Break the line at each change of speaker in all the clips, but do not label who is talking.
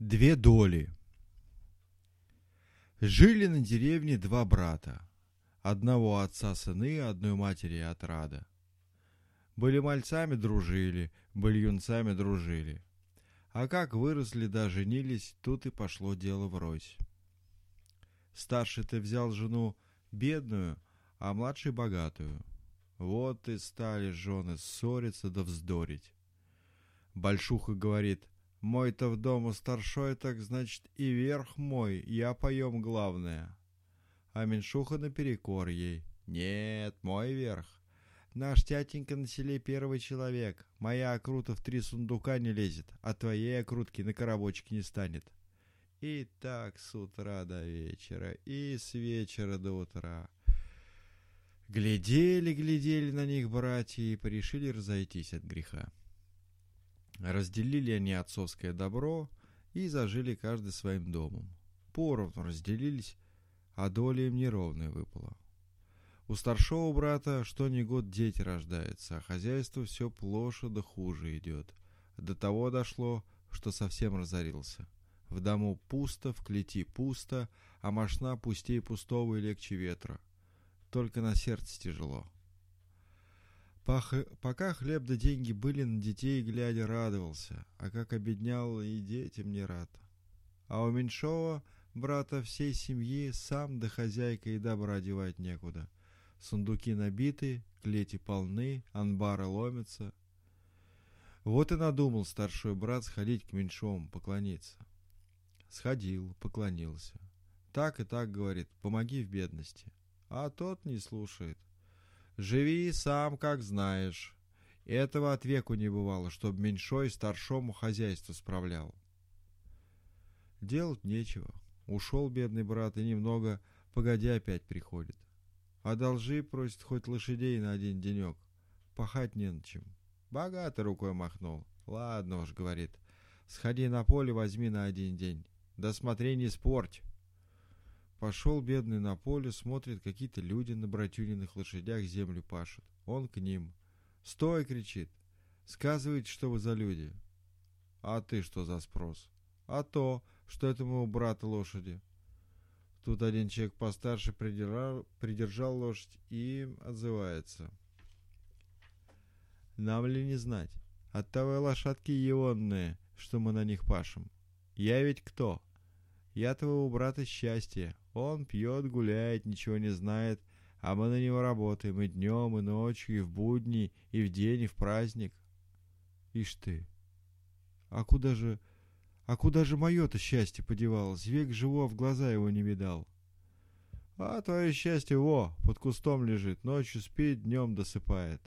Две доли. Жили на деревне два брата. Одного отца сыны, одной матери отрада. Были мальцами дружили, были юнцами дружили. А как выросли да женились, тут и пошло дело врозь. Старший ты взял жену бедную, а младший богатую. Вот и стали жены ссориться да вздорить. Большуха говорит, мой-то в дому старшой, так значит и верх мой, я поем главное. А меньшуха наперекор ей, нет, мой верх. Наш тятенька на селе первый человек. Моя окрута в три сундука не лезет, а твоей окрутки на коробочек не станет. И так с утра до вечера, и с вечера до утра. Глядели, глядели на них братья и порешили разойтись от греха. Разделили они отцовское добро и зажили каждый своим домом. Поровну разделились, а доля им неровная выпала. У старшего брата что ни год дети рождаются, а хозяйство все плоше да хуже идет. До того дошло, что совсем разорился. В дому пусто, в клети пусто, а мошна пустей пустого и легче ветра. Только на сердце тяжело. Пока хлеб да деньги были, на детей глядя радовался, а как обеднял и детям не рад. А у меньшого брата всей семьи сам да хозяйка и добра девать некуда. Сундуки набиты, клети полны, анбары ломятся. Вот и надумал старший брат сходить к меньшому, поклониться. Сходил, поклонился. Так и так, говорит, помоги в бедности. А тот не слушает. Живи сам, как знаешь. Этого от веку не бывало, чтоб меньшой старшому хозяйство справлял. Делать нечего. Ушел бедный брат и немного, погодя, опять приходит. Одолжи, просит, хоть лошадей на один денек. Пахать не на чем. Богато рукой махнул. Ладно уж, говорит. Сходи на поле, возьми на один день. Да смотри, не спорть. Пошел бедный на поле, смотрит, какие-то люди на братюниных лошадях землю пашут. Он к ним. «Стой!» — кричит. «Сказывайте, что вы за люди». «А ты что за спрос?» «А то, что это моего брата лошади». Тут один человек постарше придержал, придержал лошадь и отзывается. «Нам ли не знать? Оттого лошадки егонные, что мы на них пашем. Я ведь кто? Я твоего брата счастье, он пьет, гуляет, ничего не знает, а мы на него работаем и днем, и ночью, и в будни, и в день, и в праздник. Ишь ты, а куда же, а куда же мое-то счастье подевалось? Век живу, а в глаза его не видал. А твое счастье, во, под кустом лежит, ночью спит, днем досыпает.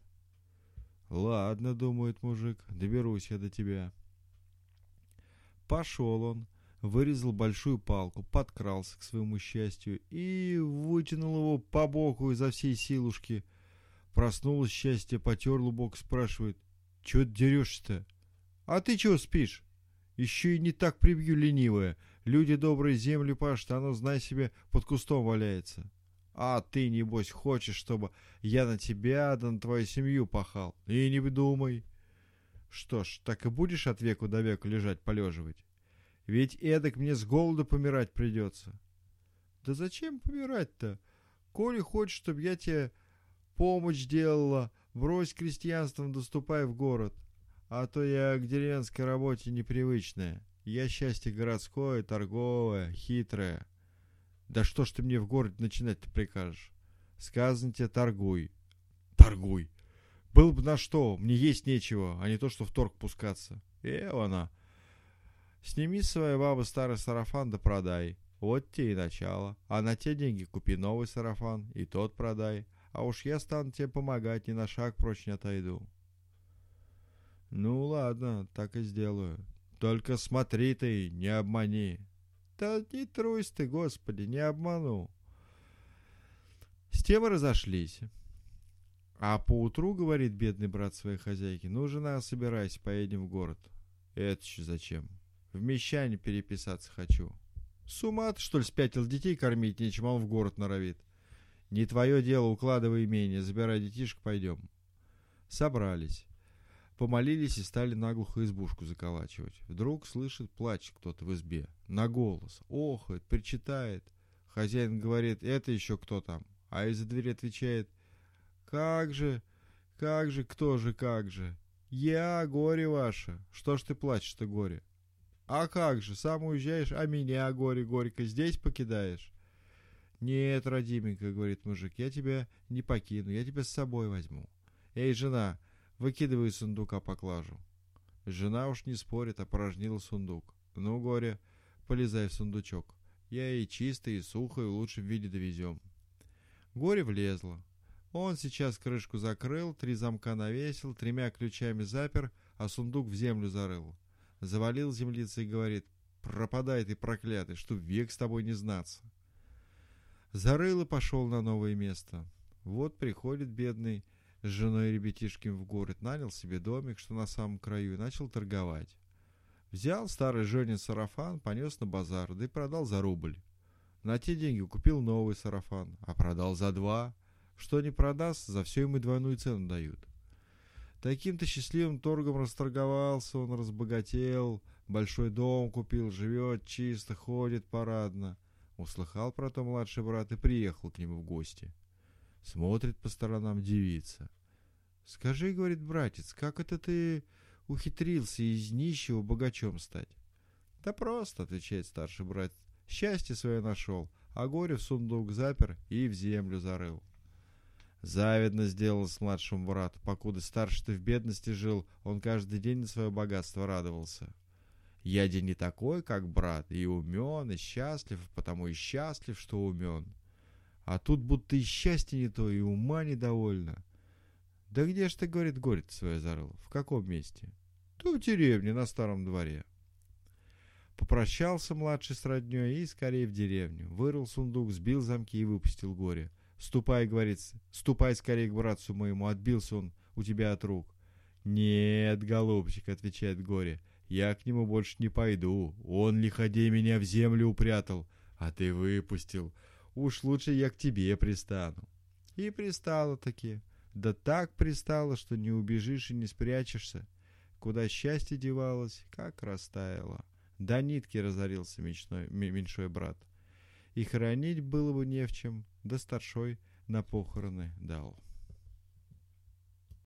Ладно, думает мужик, доберусь я до тебя. Пошел он, вырезал большую палку, подкрался к своему счастью и вытянул его по боку изо всей силушки. Проснулось счастье, потер лубок, спрашивает, «Чего ты дерешься-то?» «А ты чего спишь?» «Еще и не так прибью ленивая. Люди добрые землю пашут, оно, знай себе, под кустом валяется». «А ты, небось, хочешь, чтобы я на тебя да на твою семью пахал?» «И не думай». «Что ж, так и будешь от веку до века лежать, полеживать?» Ведь эдак мне с голода помирать придется. Да зачем помирать-то? Коли хочешь, чтобы я тебе помощь делала, брось крестьянством, доступай в город. А то я к деревенской работе непривычная. Я счастье городское, торговое, хитрое. Да что ж ты мне в городе начинать-то прикажешь? Сказано тебе, торгуй. Торгуй. Был бы на что, мне есть нечего, а не то, что в торг пускаться. Э, она. Сними с своей бабы старый сарафан да продай. Вот тебе и начало. А на те деньги купи новый сарафан, и тот продай. А уж я стану тебе помогать, ни на шаг прочь не отойду. Ну ладно, так и сделаю. Только смотри ты, не обмани. Да не трусь ты, господи, не обману. С тем разошлись. А поутру, говорит бедный брат своей хозяйки, ну, жена, собирайся, поедем в город. Это еще зачем? В мещане переписаться хочу. С ума ты, что ли, спятил детей кормить, нечем он в город норовит. Не твое дело, укладывай имение, забирай детишек, пойдем. Собрались. Помолились и стали наглухо избушку заколачивать. Вдруг слышит, плач кто-то в избе. На голос. Охает, причитает. Хозяин говорит, это еще кто там? А из-за двери отвечает, как же, как же, кто же, как же? Я, горе ваше. Что ж ты плачешь-то, горе? А как же, сам уезжаешь, а меня, горе, горько, здесь покидаешь? Нет, родименька, говорит мужик, я тебя не покину, я тебя с собой возьму. Эй, жена, выкидывай сундука поклажу. Жена уж не спорит, опорожнила сундук. Ну, горе, полезай в сундучок. Я и чисто, и сухо, и в лучшем виде довезем. Горе влезло. Он сейчас крышку закрыл, три замка навесил, тремя ключами запер, а сундук в землю зарыл. Завалил землица и говорит, пропадай ты, проклятый, что век с тобой не знаться. Зарыл и пошел на новое место. Вот приходит бедный с женой и ребятишками в город, нанял себе домик, что на самом краю, и начал торговать. Взял старый Женин сарафан, понес на базар, да и продал за рубль. На те деньги купил новый сарафан, а продал за два. Что не продаст, за все ему двойную цену дают. Таким-то счастливым торгом расторговался он, разбогател, большой дом купил, живет чисто, ходит парадно. Услыхал про то младший брат и приехал к нему в гости. Смотрит по сторонам девица. «Скажи, — говорит братец, — как это ты ухитрился из нищего богачом стать?» «Да просто, — отвечает старший брат, — счастье свое нашел, а горе в сундук запер и в землю зарыл». Завидно сделал с младшим брату, покуда старший-то в бедности жил, он каждый день на свое богатство радовался. Я день не такой, как брат, и умен, и счастлив, потому и счастлив, что умен. А тут будто и счастье не то, и ума недовольно. Да где ж ты, говорит, горе свое зарыл? В каком месте? То в деревне, на старом дворе. Попрощался младший с роднёй и скорее в деревню. Вырыл сундук, сбил замки и выпустил горе. «Ступай, — говорит, — ступай скорее к братцу моему, отбился он у тебя от рук». «Нет, голубчик, — отвечает горе, — я к нему больше не пойду. Он, лиходей, меня в землю упрятал, а ты выпустил. Уж лучше я к тебе пристану». И пристала таки. Да так пристала, что не убежишь и не спрячешься. Куда счастье девалось, как растаяло. До нитки разорился мечной, меньшой брат. И хранить было бы не в чем, да старшой на похороны дал.